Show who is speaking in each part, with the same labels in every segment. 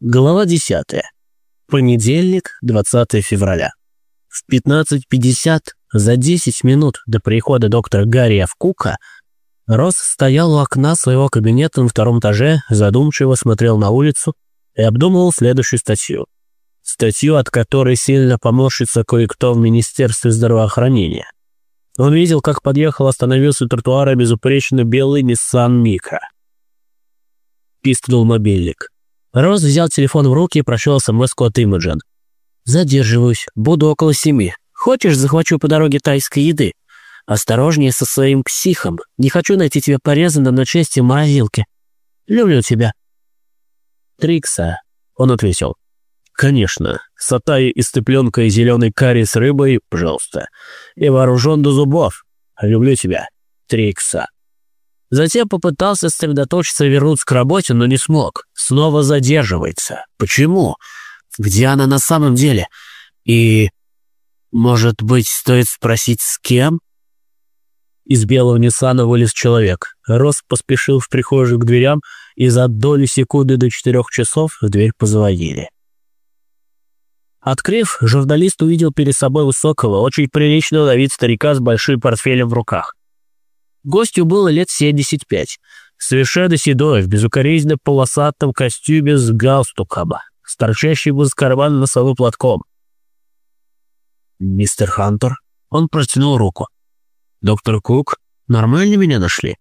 Speaker 1: Глава 10. Понедельник, 20 февраля. В 15.50, за 10 минут до прихода доктора Гарри Авкука, Росс стоял у окна своего кабинета на втором этаже, задумчиво смотрел на улицу и обдумывал следующую статью. Статью, от которой сильно поморщится кое-кто в Министерстве здравоохранения. Он видел, как подъехал, остановился у тротуара безупречно белый Nissan Micra. Пискнул мобильник. Роз взял телефон в руки и прочел смс от Имаджен. «Задерживаюсь. Буду около семи. Хочешь, захвачу по дороге тайской еды? Осторожнее со своим психом. Не хочу найти тебя порезанным на части морозилки. Люблю тебя». «Трикса», — он ответил. «Конечно. Сатай из цыпленка и зеленый карри с рыбой, пожалуйста. И вооружен до зубов. Люблю тебя. Трикса». Затем попытался сосредоточиться и вернуться к работе, но не смог. Снова задерживается. Почему? Где она на самом деле? И, может быть, стоит спросить, с кем? Из белого Ниссана вылез человек. Рос поспешил в прихожую к дверям, и за доли секунды до четырех часов в дверь позвонили. Открыв, журналист увидел перед собой высокого, очень приличного на вид старика с большим портфелем в руках. Гостю было лет 75. Совершенно седой, в безукоризненно полосатом костюме с галстуком, с торчащим из кармана носовым платком. «Мистер Хантер?» Он протянул руку. «Доктор Кук, нормально меня нашли?»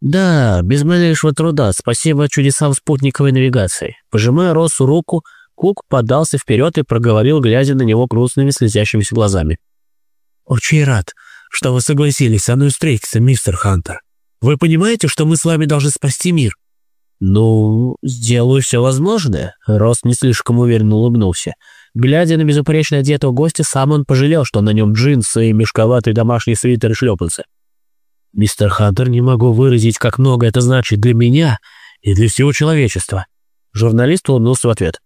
Speaker 1: «Да, без малейшего труда, спасибо чудесам спутниковой навигации». Пожимая Росу руку, Кук подался вперед и проговорил, глядя на него грустными слезящимися глазами. «Очень рад что вы согласились со мной встретиться, мистер Хантер. Вы понимаете, что мы с вами должны спасти мир?» «Ну, сделаю все возможное», — Рост не слишком уверенно улыбнулся. Глядя на безупречно одетого гостя, сам он пожалел, что на нем джинсы и мешковатый домашний свитер и шлепанцы. «Мистер Хантер, не могу выразить, как много это значит для меня и для всего человечества». Журналист улыбнулся в ответ.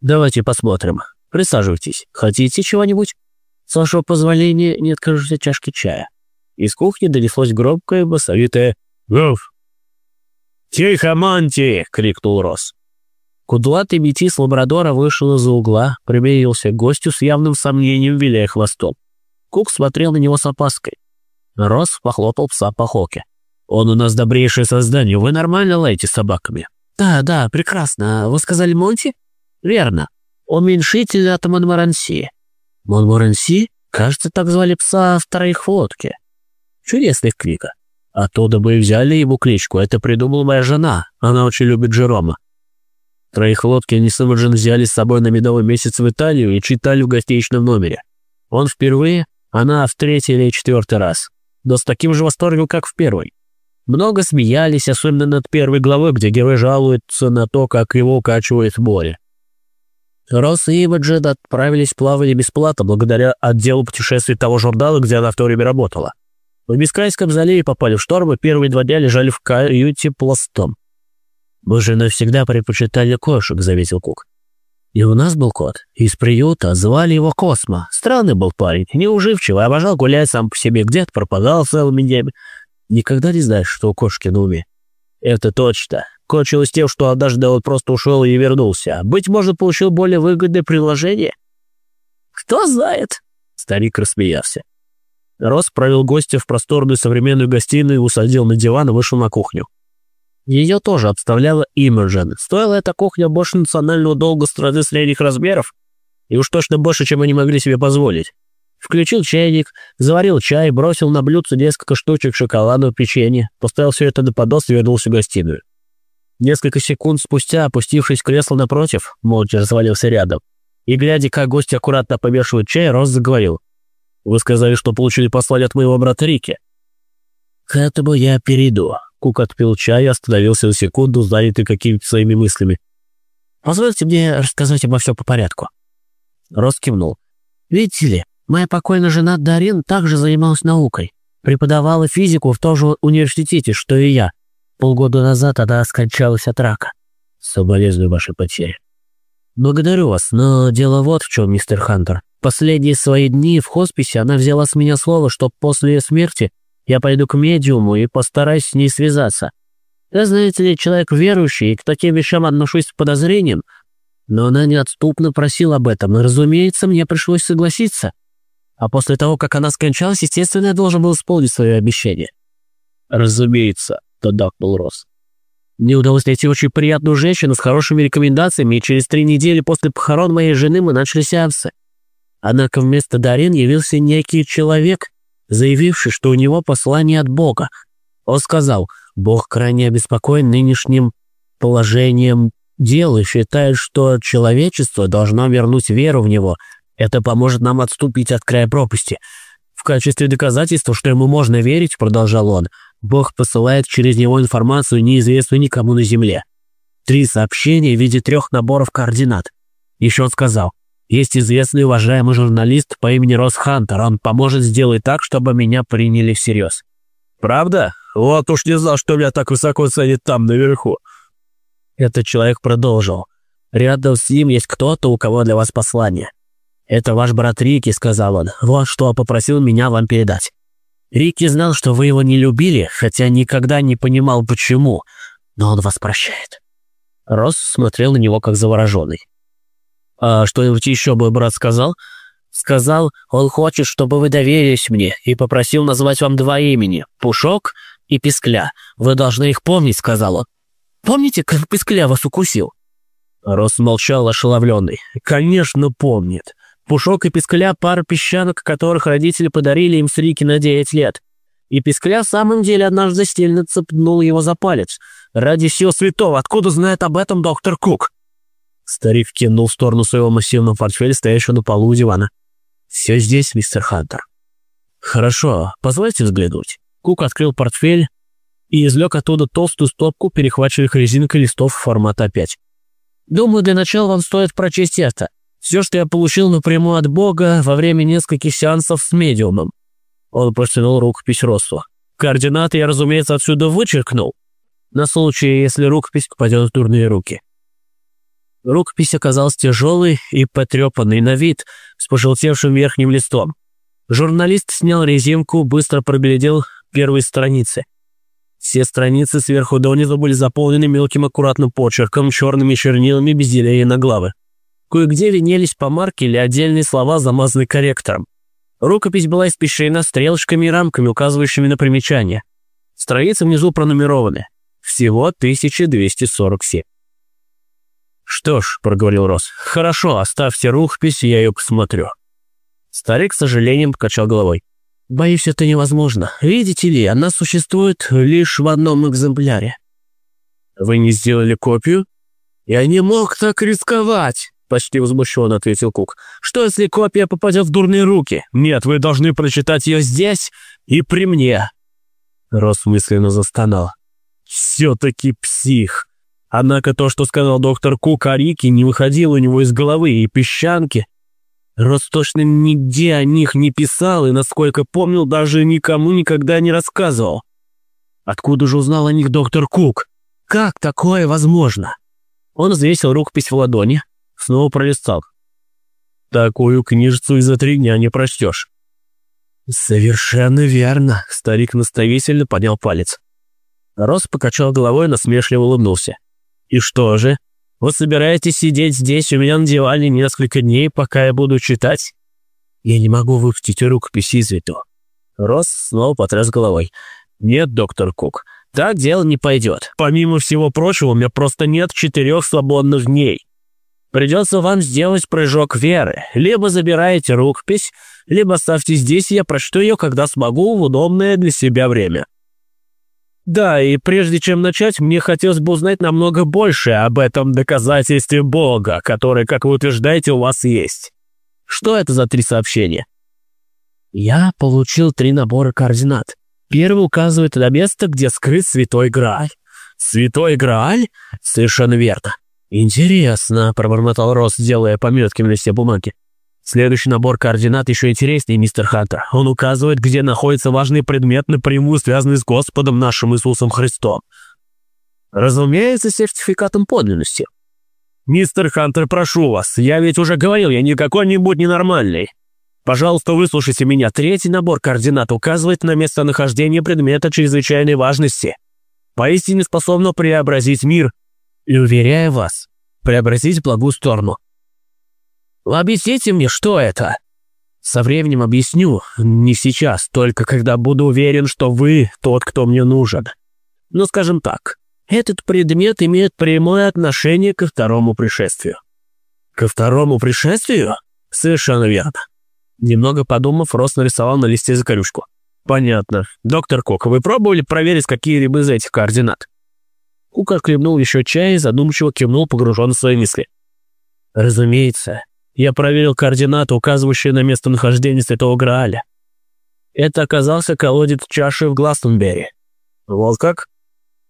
Speaker 1: «Давайте посмотрим. Присаживайтесь. Хотите чего-нибудь?» С вашего позволения не откажусь от чашки чая». Из кухни донеслось громкое басовитое «Гуф!» «Тихо, Монти!» — крикнул Росс. Кудлатый метис лабрадора вышел из-за угла, примирился к гостю с явным сомнением, виляя хвостом. Кук смотрел на него с опаской. Росс похлопал пса по хоке. «Он у нас добрейшее создание. Вы нормально лаете собаками?» «Да, да, прекрасно. Вы сказали Монти?» «Верно. Уменьшитель от Монмаранси. Монморенси, кажется, так звали пса в троих лодке. Чудесная книга. Оттуда бы и взяли ему кличку, это придумала моя жена, она очень любит Жерома. Троих лодки они с взяли с собой на медовый месяц в Италию и читали в гостиничном номере. Он впервые, она в третий или четвертый раз. Но с таким же восторгом, как в первый. Много смеялись, особенно над первой главой, где герой жалуется на то, как его укачивает море. Росс и Имаджин отправились в плавание бесплатно благодаря отделу путешествий того журнала, где она в то время работала. В Бискайском заливе попали в шторм, и первые два дня лежали в каюте пластом. «Мы же навсегда предпочитали кошек», — заметил Кук. «И у нас был кот. Из приюта звали его Космо. Странный был парень, неуживчивый, обожал гулять сам по себе, где-то пропадал целыми днями. Никогда не знаешь, что у кошки на уме». «Это точно кончилось тем, что однажды он просто ушел и вернулся. Быть может, получил более выгодное предложение? «Кто знает?» — старик рассмеялся. Рос провел гостя в просторную современную гостиную, усадил на диван и вышел на кухню. Ее тоже обставляла Имерджен. Стоила эта кухня больше национального долга страны средних размеров, и уж точно больше, чем они могли себе позволить. Включил чайник, заварил чай, бросил на блюдце несколько штучек шоколадного печенья, поставил все это на поднос и вернулся в гостиную. Несколько секунд спустя, опустившись в кресло напротив, молча развалился рядом. И, глядя, как гости аккуратно помешивают чай, Рос заговорил. «Вы сказали, что получили послание от моего брата Рики». «К этому я перейду». Кук отпил чай и остановился на секунду, занятый какими-то своими мыслями. «Позвольте мне рассказать обо всем по порядку». Рос кивнул. «Видите ли, моя покойная жена Дарин также занималась наукой. Преподавала физику в том же университете, что и я. Полгода назад она скончалась от рака. Соболезную вашей потере. Благодарю вас, но дело вот в чем, мистер Хантер. Последние свои дни в хосписе она взяла с меня слово, что после ее смерти я пойду к медиуму и постараюсь с ней связаться. Я, знаете ли, человек верующий и к таким вещам отношусь с подозрением, Но она неотступно просила об этом, и, разумеется, мне пришлось согласиться. А после того, как она скончалась, естественно, я должен был исполнить свое обещание.
Speaker 2: Разумеется, был Рос.
Speaker 1: Мне удалось найти очень приятную женщину с хорошими рекомендациями, и через три недели после похорон моей жены мы начали сеансы. Однако вместо Дарин явился некий человек, заявивший, что у него послание от Бога. Он сказал, Бог крайне обеспокоен нынешним положением дел и считает, что человечество должно вернуть веру в него. Это поможет нам отступить от края пропасти. В качестве доказательства, что ему можно верить, продолжал он, Бог посылает через него информацию, неизвестную никому на Земле. Три сообщения в виде трех наборов координат. Еще он сказал, есть известный уважаемый журналист по имени Рос Хантер, он поможет сделать так, чтобы меня приняли всерьез.
Speaker 2: Правда? Вот уж не знал, что меня так высоко ценят там, наверху.
Speaker 1: Этот человек продолжил. Рядом с ним есть кто-то, у кого для вас послание. «Это ваш брат Рики», — сказал он. «Вот что попросил меня вам передать». Рики знал, что вы его не любили, хотя никогда не понимал, почему, но он вас прощает». Росс смотрел на него, как завороженный. «А что-нибудь еще мой брат сказал?» «Сказал, он хочет, чтобы вы доверились мне, и попросил назвать вам два имени — Пушок и Пискля. Вы должны их помнить», — сказал он. «Помните, как Пискля вас укусил?»
Speaker 2: Рос молчал ошеломленный. «Конечно, помнит. Пушок и Пискля – пара песчанок, которых родители подарили им с Рики на 9 лет. И Пискля в самом деле однажды стильно цепнул его за палец. Ради всего святого, откуда знает об этом доктор Кук? Старик кинул в сторону своего массивного портфеля, стоящего на полу у дивана. «Все здесь, мистер Хантер». «Хорошо, позвольте взглянуть». Кук открыл портфель и извлек оттуда толстую стопку перехваченных резинкой листов формата 5. «Думаю, для начала вам стоит прочесть это. Все, что я получил напрямую от Бога во время нескольких сеансов с медиумом. Он протянул рукопись Россу. Координаты я, разумеется, отсюда вычеркнул, на случай, если рукопись попадет в дурные руки. Рукопись оказалась тяжелой и потрепанной на вид, с пожелтевшим верхним листом. Журналист снял резинку, быстро проглядел первые страницы. Все страницы сверху донизу были заполнены мелким аккуратным почерком, черными чернилами без деления на главы. Кое-где винелись помарки или отдельные слова, замазанные корректором. Рукопись была испещрена стрелочками и рамками, указывающими на примечания. Страницы внизу пронумерованы. Всего 1247. «Что ж», — проговорил Рос, — «хорошо, оставьте рукопись, я ее посмотрю». Старик с сожалением покачал головой. «Боюсь, это невозможно. Видите ли, она существует лишь в одном экземпляре». «Вы не сделали копию?» «Я не мог так рисковать!» Почти возмущенно ответил Кук. «Что, если копия попадет в дурные руки? Нет, вы должны прочитать ее здесь и при мне!» Рос мысленно застонал. «Все-таки псих!» Однако то, что сказал доктор Кук о Рике, не выходило у него из головы, и песчанки. Рос точно нигде о них не писал, и, насколько помнил, даже никому никогда не рассказывал. Откуда же узнал о них доктор Кук? Как такое возможно? Он взвесил рукопись в ладони, Снова пролистал. Такую книжицу и за три дня не прочтешь. «Совершенно верно», — старик наставительно поднял палец. Рос покачал головой и насмешливо улыбнулся. «И что же? Вы собираетесь сидеть здесь у меня на диване несколько дней, пока я буду читать?» «Я не могу выпустить рукопись из виду». Рос снова потряс головой. «Нет, доктор Кук, так дело не пойдет. Помимо всего прочего, у меня просто нет четырех свободных дней. Придется вам сделать прыжок веры. Либо забираете рукопись, либо ставьте здесь, я прочту ее, когда смогу, в удобное для себя время. Да, и прежде чем начать, мне хотелось бы узнать намного больше об этом доказательстве Бога, которое, как вы утверждаете, у вас есть. Что это за три сообщения? Я получил три набора координат. Первый указывает на место, где скрыт Святой Грааль. Святой Грааль? Совершенно верно. «Интересно», — пробормотал Росс, делая пометки на листе бумаги. «Следующий набор координат еще интереснее, мистер Хантер. Он указывает, где находится важный предмет, напрямую связанный с Господом нашим Иисусом Христом. Разумеется, сертификатом подлинности. Мистер Хантер, прошу вас, я ведь уже говорил, я не какой-нибудь ненормальный. Пожалуйста, выслушайте меня. Третий набор координат указывает на местонахождение предмета чрезвычайной важности. Поистине способно преобразить мир, и уверяю вас, преобразить в благую сторону. Объясните мне, что это? Со временем объясню, не сейчас, только когда буду уверен, что вы тот, кто мне нужен. Но скажем так, этот предмет имеет прямое отношение ко второму пришествию. Ко второму пришествию? Совершенно верно. Немного подумав, Рос нарисовал на листе закорючку. Понятно. Доктор Кок, вы пробовали проверить какие-либо из этих координат? Кук отхлебнул еще чай и задумчиво кивнул, погружен в свои мысли. Разумеется. Я проверил координаты, указывающие на местонахождение Святого Грааля. Это оказался колодец чаши в Гластонберри. Вот как?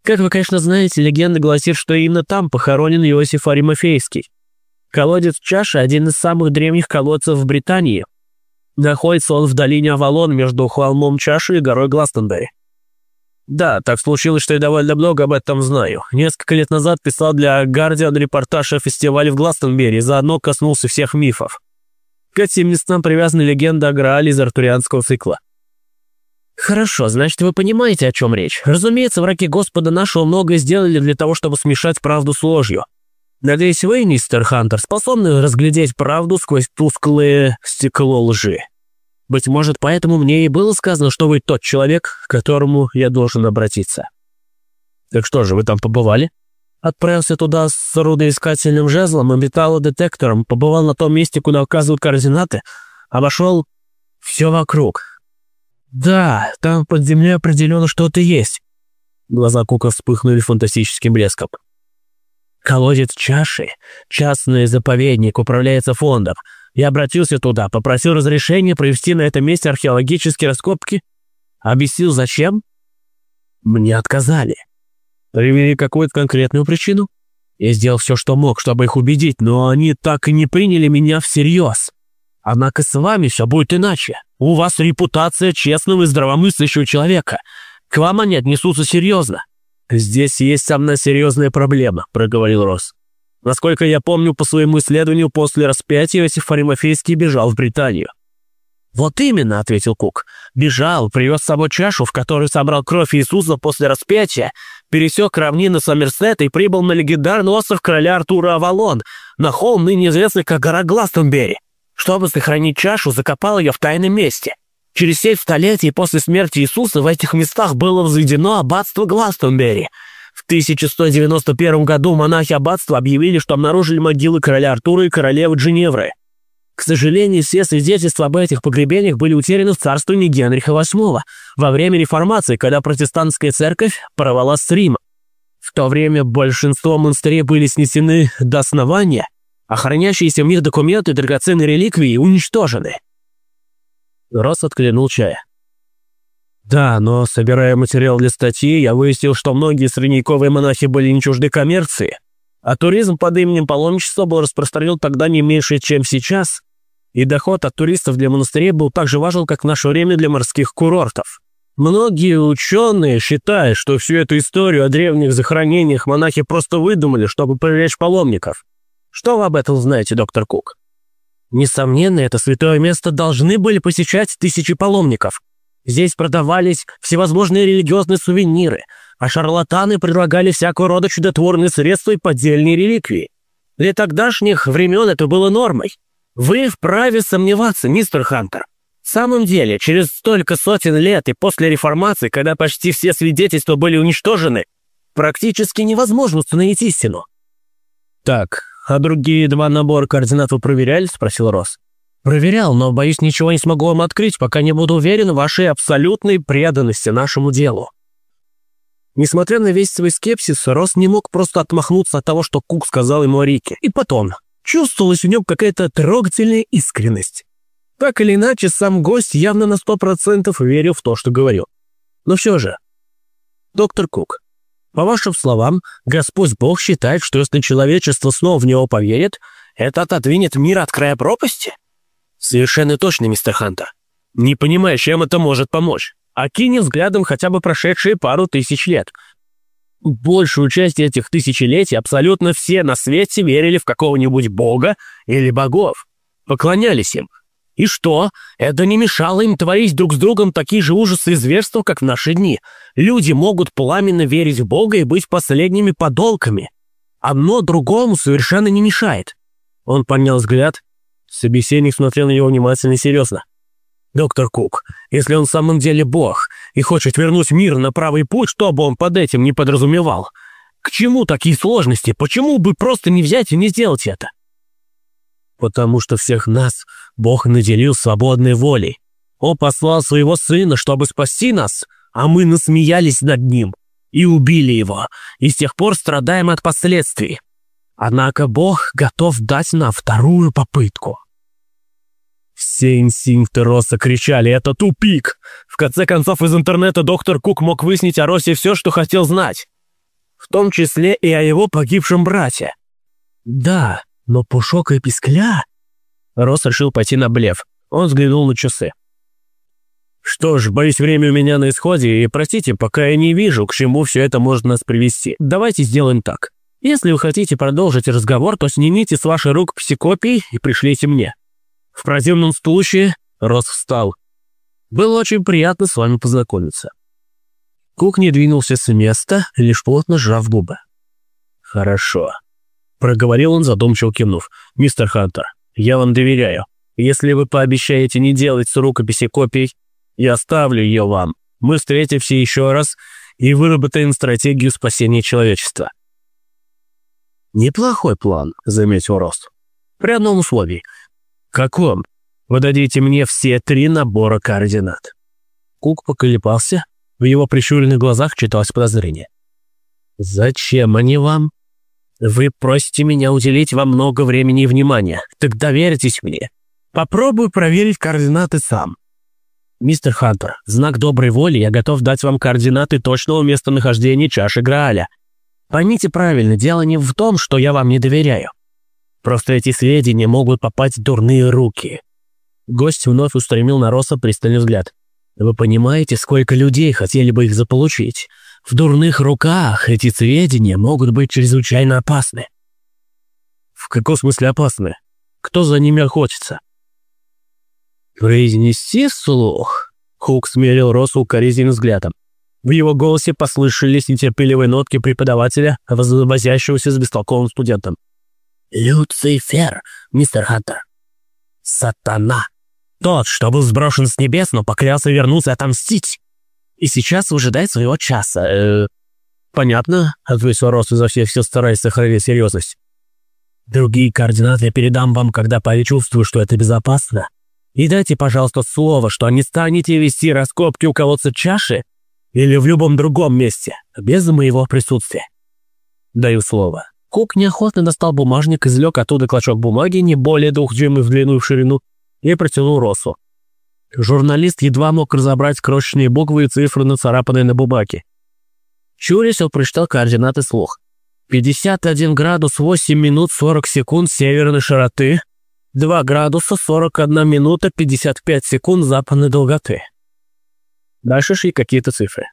Speaker 2: Как вы, конечно, знаете, легенда гласит, что именно там похоронен Иосиф Аримофейский. Колодец чаши – один из самых древних колодцев в Британии. Находится он в долине Авалон между холмом чаши и горой Гластонберри. Да, так случилось, что я довольно много об этом знаю. Несколько лет назад писал для Guardian репортаж о фестивале в Гластонберри и заодно коснулся всех мифов. К этим местам привязана легенда о Граале из артурианского цикла. Хорошо, значит, вы понимаете, о чем речь. Разумеется, враги Господа нашего многое сделали для того, чтобы смешать правду с ложью. Надеюсь, вы, мистер Хантер, способны разглядеть правду сквозь тусклое стекло лжи. Быть может, поэтому мне и было сказано, что вы тот человек, к которому я должен обратиться. Так что же, вы там побывали? Отправился туда с рудоискательным жезлом и металлодетектором, побывал на том месте, куда указывают координаты, обошел все вокруг, «Да, там под землей определенно что-то есть». Глаза Кука вспыхнули фантастическим блеском. «Колодец чаши, частный заповедник, управляется фондом. Я обратился туда, попросил разрешения провести на этом месте археологические раскопки. Объяснил, зачем? Мне отказали. Привели какую-то конкретную причину. Я сделал все, что мог, чтобы их убедить, но они так и не приняли меня всерьез. Однако с вами все будет иначе. У вас репутация честного и здравомыслящего человека. К вам они отнесутся серьезно». «Здесь есть самая серьезная проблема», — проговорил Росс. «Насколько я помню, по своему исследованию, после распятия Иосиф Аримофейский бежал в Британию». «Вот именно», — ответил Кук. «Бежал, привез с собой чашу, в которой собрал кровь Иисуса после распятия, пересек равнины Сомерсета и прибыл на легендарный остров короля Артура Авалон, на холм, ныне известный как гора Гластонберри. Чтобы сохранить чашу, закопал ее в тайном месте. Через семь столетий после смерти Иисуса в этих местах было возведено аббатство Гластонберри. В 1191 году монахи аббатства объявили, что обнаружили могилы короля Артура и королевы Джиневры. К сожалению, все свидетельства об этих погребениях были утеряны в царствовании Генриха VIII во время реформации, когда протестантская церковь порвалась с Рима. В то время большинство монастырей были снесены до основания, а хранящиеся в них документы и драгоценные реликвии уничтожены. Росс отклянул чая. Да, но, собирая материал для статьи, я выяснил, что многие средневековые монахи были не чужды коммерции, а туризм под именем паломничества был распространен тогда не меньше, чем сейчас, и доход от туристов для монастырей был так же важен, как в наше время для морских курортов. Многие ученые считают, что всю эту историю о древних захоронениях монахи просто выдумали, чтобы привлечь паломников. Что вы об этом знаете, доктор Кук? Несомненно, это святое место должны были посещать тысячи паломников. Здесь продавались всевозможные религиозные сувениры, а шарлатаны предлагали всякого рода чудотворные средства и поддельные реликвии. Для тогдашних времен это было нормой. Вы вправе сомневаться, мистер Хантер. В самом деле, через столько сотен лет и после реформации, когда почти все свидетельства были уничтожены, практически невозможно установить истину. Так, «А другие два набора координат вы проверяли?» – спросил Росс. «Проверял, но, боюсь, ничего не смогу вам открыть, пока не буду уверен в вашей абсолютной преданности нашему делу». Несмотря на весь свой скепсис, Росс не мог просто отмахнуться от того, что Кук сказал ему о Рике. И потом, чувствовалась в нем какая-то трогательная искренность. Так или иначе, сам гость явно на сто процентов верил в то, что говорил. Но все же, доктор Кук, по вашим словам, Господь Бог считает, что если человечество снова в него поверит, это отодвинет мир от края пропасти? Совершенно точно, мистер Хантер. Не понимаю, чем это может помочь. Окини взглядом хотя бы прошедшие пару тысяч лет. Большую часть этих тысячелетий абсолютно все на свете верили в какого-нибудь бога или богов. Поклонялись им. И что? Это не мешало им творить друг с другом такие же ужасы и зверства, как в наши дни. Люди могут пламенно верить в Бога и быть последними подолками. Одно другому совершенно не мешает». Он поднял взгляд. Собеседник смотрел на него внимательно и серьезно. «Доктор Кук, если он в самом деле бог и хочет вернуть мир на правый путь, что бы он под этим не подразумевал? К чему такие сложности? Почему бы просто не взять и не сделать это?» «Потому что всех нас Бог наделил свободной волей. Он послал своего сына, чтобы спасти нас, а мы насмеялись над ним и убили его, и с тех пор страдаем от последствий. Однако Бог готов дать нам вторую попытку». Все инстинкты Росса кричали «Это тупик!». В конце концов, из интернета доктор Кук мог выяснить о Россе все, что хотел знать. В том числе и о его погибшем брате. Да, но Пушок и Пискля... Росс решил пойти на блеф. Он взглянул на часы. «Что ж, боюсь, время у меня на исходе, и простите, пока я не вижу, к чему все это может нас привести. Давайте сделаем так. Если вы хотите продолжить разговор, то снимите с вашей рук псикопии и пришлите мне. В противном случае Рос встал. Было очень приятно с вами познакомиться. Кук не двинулся с места, лишь плотно сжав губы. «Хорошо», — проговорил он, задумчиво кивнув. «Мистер Хантер, я вам доверяю. Если вы пообещаете не делать с рукописи копий, я оставлю ее вам. Мы встретимся еще раз и выработаем стратегию спасения человечества». «Неплохой план», — заметил Рост. «При одном условии — «Каком? Вы дадите мне все три набора координат». Кук поколебался, в его прищуренных глазах читалось подозрение. «Зачем они вам?» «Вы просите меня уделить вам много времени и внимания. Так доверьтесь мне. Попробую проверить координаты сам». «Мистер Хантер, знак доброй воли я готов дать вам координаты точного местонахождения чаши Грааля. Поймите правильно, дело не в том, что я вам не доверяю. Просто эти сведения могут попасть в дурные руки». Гость вновь устремил на Роса пристальный взгляд. «Вы понимаете, сколько людей хотели бы их заполучить? В дурных руках эти сведения могут быть чрезвычайно опасны». «В каком смысле опасны? Кто за ними охотится?» «Произнести вслух?» Хук смерил Росу укоризненным взглядом. В его голосе послышались нетерпеливые нотки преподавателя, возящегося с бестолковым студентом. «Люцифер, мистер Хантер». «Сатана. Тот, что был сброшен с небес, но поклялся вернуться отомстить. И сейчас выжидает своего часа. Э, «Понятно», — ответил Рос изо всех сил, стараясь сохранить серьезность. «Другие координаты я передам вам, когда почувствую, что это безопасно. И дайте, пожалуйста, слово, что не станете вести раскопки у колодца чаши или в любом другом месте, без моего присутствия. Даю слово». Кук неохотно достал бумажник, извлек оттуда клочок бумаги, не более двух дюймов в длину и в ширину, и протянул Росу. Журналист едва мог разобрать крошечные буквы и цифры, нацарапанные на бумаге. Чурис он прочитал координаты слух. 51 градус 8 минут 40 секунд северной широты, 2 градуса 41 минута 55 секунд западной долготы. Дальше шли какие-то цифры.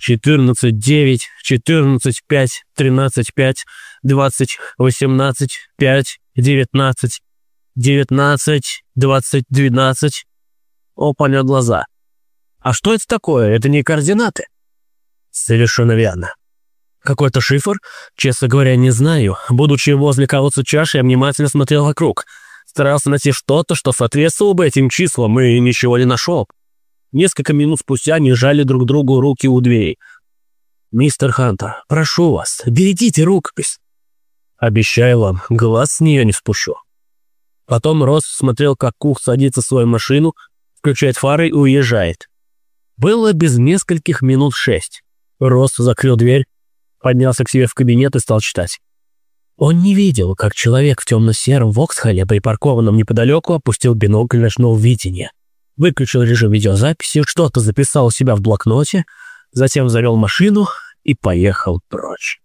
Speaker 2: 14, 9, 14, 5, 13, 5, 20, 18, 5, 19, 19, 20, 12. О, понят глаза. А что это такое? Это не координаты? Совершенно верно. Какой-то шифр? Честно говоря, не знаю. Будучи возле колодца чаши, я внимательно смотрел вокруг. Старался найти что-то, что соответствовало бы этим числам, и ничего не нашел. Несколько минут спустя они жали друг другу руки у дверей. «Мистер Хантер, прошу вас, берегите рукопись». «Обещаю вам, глаз с нее не спущу». Потом Росс смотрел, как Кух садится в свою машину, включает фары и уезжает. Было без нескольких минут шесть. Росс закрыл дверь, поднялся к себе в кабинет и стал читать. Он не видел, как человек в темно-сером Воксхолле, припаркованном неподалеку, опустил бинокль ночного видения выключил режим видеозаписи, что-то записал у себя в блокноте, затем завел машину и поехал прочь.